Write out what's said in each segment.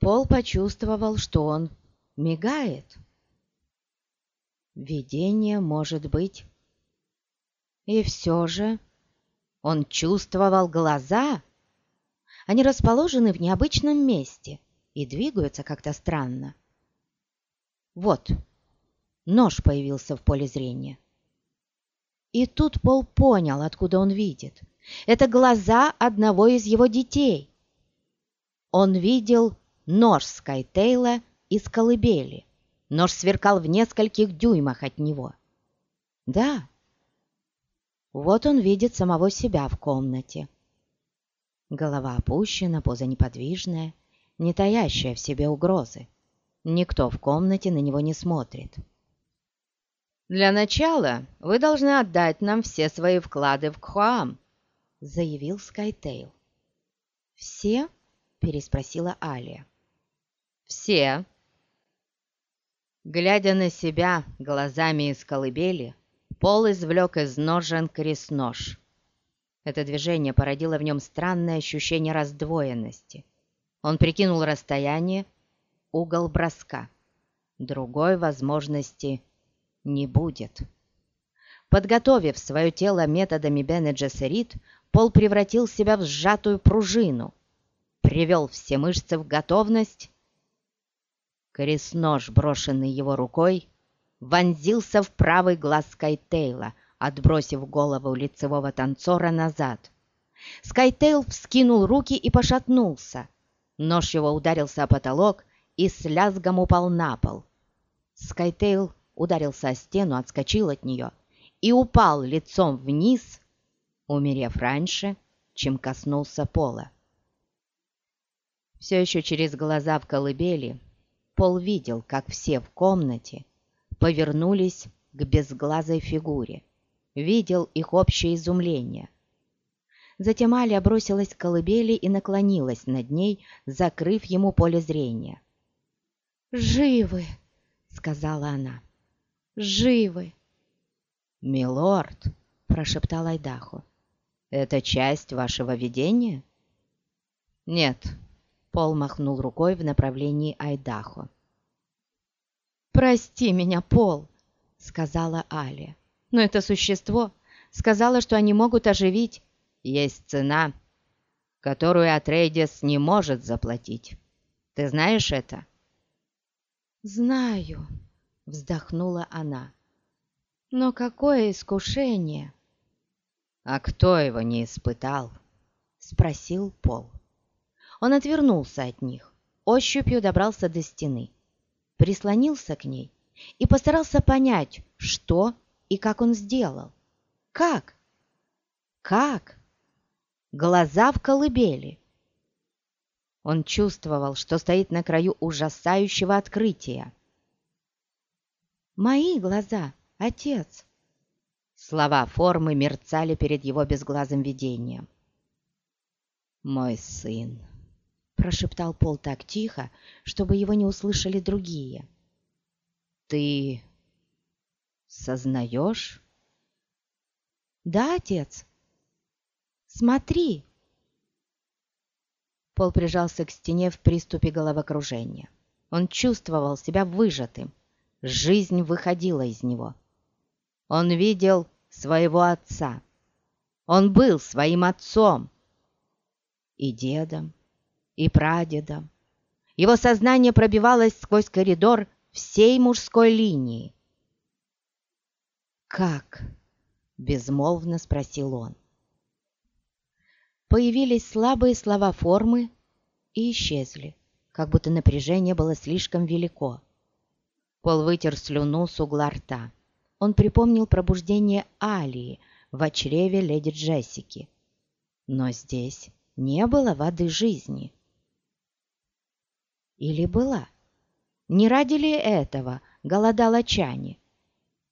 Пол почувствовал, что он мигает. Видение может быть. И все же он чувствовал глаза. Они расположены в необычном месте и двигаются как-то странно. Вот, нож появился в поле зрения. И тут Пол понял, откуда он видит. Это глаза одного из его детей. Он видел нож Скайтейла из колыбели. Нож сверкал в нескольких дюймах от него. Да, вот он видит самого себя в комнате. Голова опущена, поза неподвижная, не таящая в себе угрозы. Никто в комнате на него не смотрит. «Для начала вы должны отдать нам все свои вклады в Кхуам», — заявил Скайтейл. «Все?» — переспросила Алия. «Все». Глядя на себя глазами из колыбели, Пол извлек из ножен крест-нож. Это движение породило в нем странное ощущение раздвоенности. Он прикинул расстояние, угол броска. Другой возможности не будет. Подготовив свое тело методами Бене Джессерит, Пол превратил себя в сжатую пружину, привел все мышцы в готовность. Крест-нож, брошенный его рукой, вонзился в правый глаз Скайтейла, отбросив голову лицевого танцора назад. Скайтейл вскинул руки и пошатнулся. Нож его ударился о потолок и с лязгом упал на пол. Скайтейл ударился о стену, отскочил от нее и упал лицом вниз, умерев раньше, чем коснулся пола. Все еще через глаза в колыбели Пол видел, как все в комнате повернулись к безглазой фигуре. Видел их общее изумление. Затем Аля бросилась к колыбели и наклонилась над ней, закрыв ему поле зрения. «Живы!» — сказала она живы!» «Милорд!» — прошептал Айдахо. «Это часть вашего видения?» «Нет», — Пол махнул рукой в направлении Айдахо. «Прости меня, Пол», — сказала Али. «Но это существо сказала, что они могут оживить. Есть цена, которую Атрейдис не может заплатить. Ты знаешь это?» «Знаю», вздохнула она. Но какое искушение! А кто его не испытал? Спросил Пол. Он отвернулся от них, ощупью добрался до стены, прислонился к ней и постарался понять, что и как он сделал. Как? Как? Глаза в колыбели. Он чувствовал, что стоит на краю ужасающего открытия. Мои глаза, отец!» Слова формы мерцали перед его безглазым видением. «Мой сын!» — прошептал Пол так тихо, чтобы его не услышали другие. «Ты сознаешь?» «Да, отец. Смотри!» Пол прижался к стене в приступе головокружения. Он чувствовал себя выжатым, Жизнь выходила из него. Он видел своего отца. Он был своим отцом. И дедом, и прадедом. Его сознание пробивалось сквозь коридор всей мужской линии. «Как?» — безмолвно спросил он. Появились слабые слова формы и исчезли, как будто напряжение было слишком велико. Пол вытер слюну с угла рта. Он припомнил пробуждение Алии в чреве леди Джессики. Но здесь не было воды жизни. Или была? Не ради ли этого голодала Чани?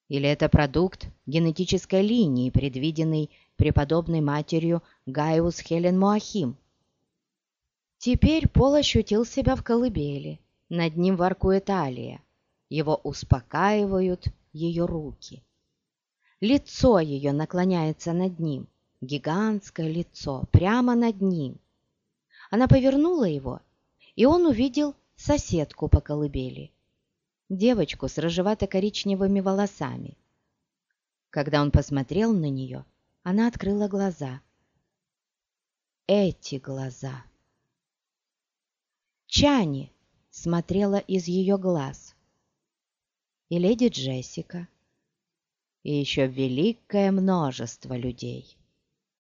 Или это продукт генетической линии, предвиденный преподобной матерью Гaius Хелен Моахим? Теперь Пол ощутил себя в колыбели. Над ним воркует Алия. Его успокаивают ее руки. Лицо ее наклоняется над ним, гигантское лицо, прямо над ним. Она повернула его, и он увидел соседку по колыбели, девочку с рыжевато-коричневыми волосами. Когда он посмотрел на нее, она открыла глаза. Эти глаза. Чани смотрела из ее глаз. И леди Джессика, и еще великое множество людей.